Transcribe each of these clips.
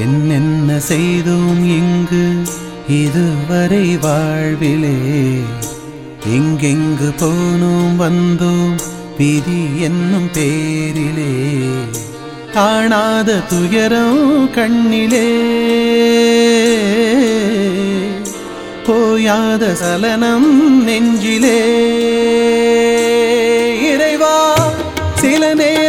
என்னென்ன செய்தோம் இங்கு இதுவரை வாழ்விலே? எங்கெங்கு போனோம் வந்தோம் விதி என்னும் பேரிலே? காணாத துயரம் கண்ணிலே. போயாத சலனம் நெஞ்சிலே. இறைவா சில நேரம்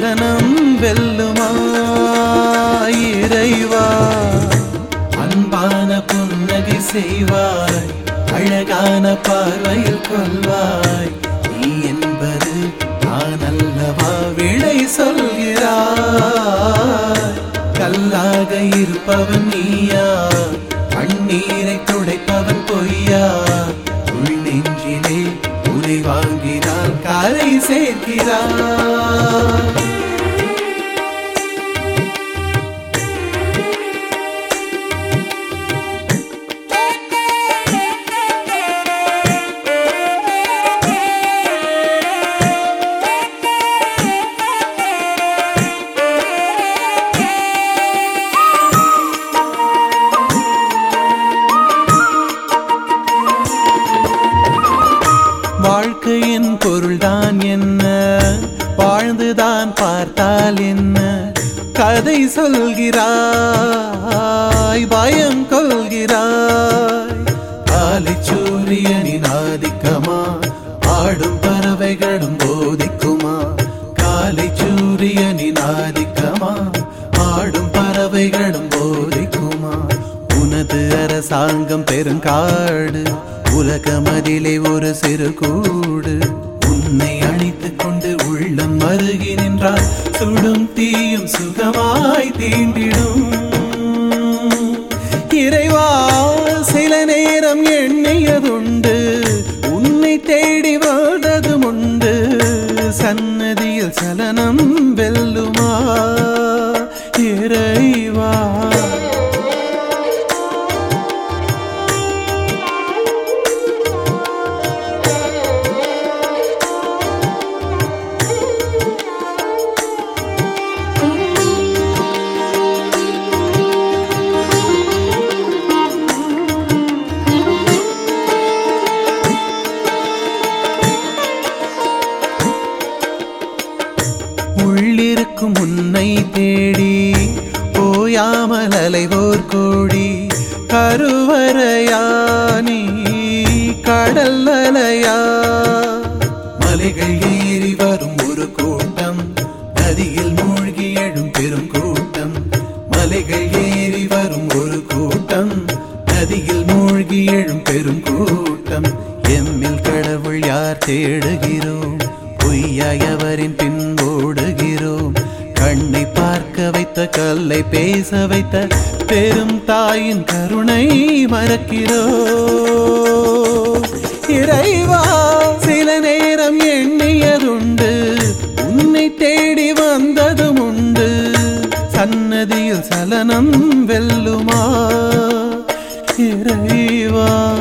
சன்னதியில் சலனம் வெல்லுமா? இறைவா அன்பான புன்னகை செய்வாய் அழகான பார்வையில் கொள்வாய். நீ என்பது நான் அல்லவா விடை சொல்கிறாய். கல்லாக இருப்பவன் நீயா கண்ணீரை துடைப்பவன் பொய்யா. உரை வாங்கினால் கரை சேர்க்கிறாய் வாழ்க்கையின் பொருள்தான் என்ன? வாழ்ந்துதான் பார்த்தால் என்ன? கதை சொல்கிறாய் பயம் கொள்கிறாய். காலை சூரியனின் ஆதிக்கமா? ஆடும் பறவைகளும் போதிக்குமா? காலை சூரியனின் ஆதிக்கமா? ஆடும் பறவைகளும் போதிக்குமா? உனது அரசாங்கம் பெருங்காடு உலகமதிலே ஒரு சிறு கூடு. உன்னை அணைத்துக் கொண்டு உள்ளம் வருகி நின்றால் சுடும் தீயும் சுகமாய் தீண்டிடும். இறைவா சில நேரம் எண்ணியதுண்டு. உன்னை தேடி வாழ்ந்ததும் உண்டு. சன்னதி உள்ளிருக்கும் உன்னை தேடி போயாமல் அலைவோர் கோடி. கருவறையானி நீ கடல் அலையா? மலைகள் ஏறி வரும் ஒரு கூட்டம் நதியில் மூழ்கி எழும் பெரும் கூட்டம். மலைகள் ஏறி வரும் ஒரு கூட்டம் நதியில் மூழ்கி எழும் பெரும் கூட்டம். எம்மில் கடவுள் யார் தேடுகிறோம்? பொய்யாயவரின் பின் ஓடுகிறோம். கண்ணை பார்க்க வைத்த கல்லை பேச வைத்த பெரும் தாயின் கருணை மறக்கிறோ? இறைவா சில நேரம் எண்ணியதுண்டு. உன்னை தேடி வந்ததும் உண்டு. சன்னதியில் சலனம் வெல்லுமா? இறைவா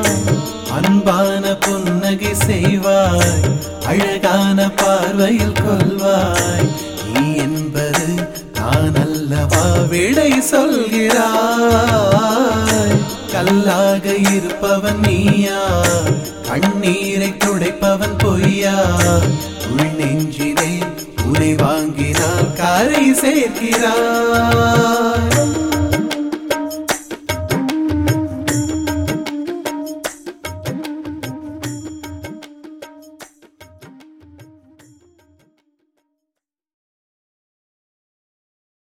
அன்பான புன்னகை செய்வாய். அழகான பார்வையில் கொள்வாய். விடை சொல்கிறாய். கல்லாக இருப்பவன் நீயா. கண்ணீரை துடைப்பவன் பொய்யா. உள் நெஞ்சிலே உரை வாங்கினால் கரை சேர்க்கிறாய்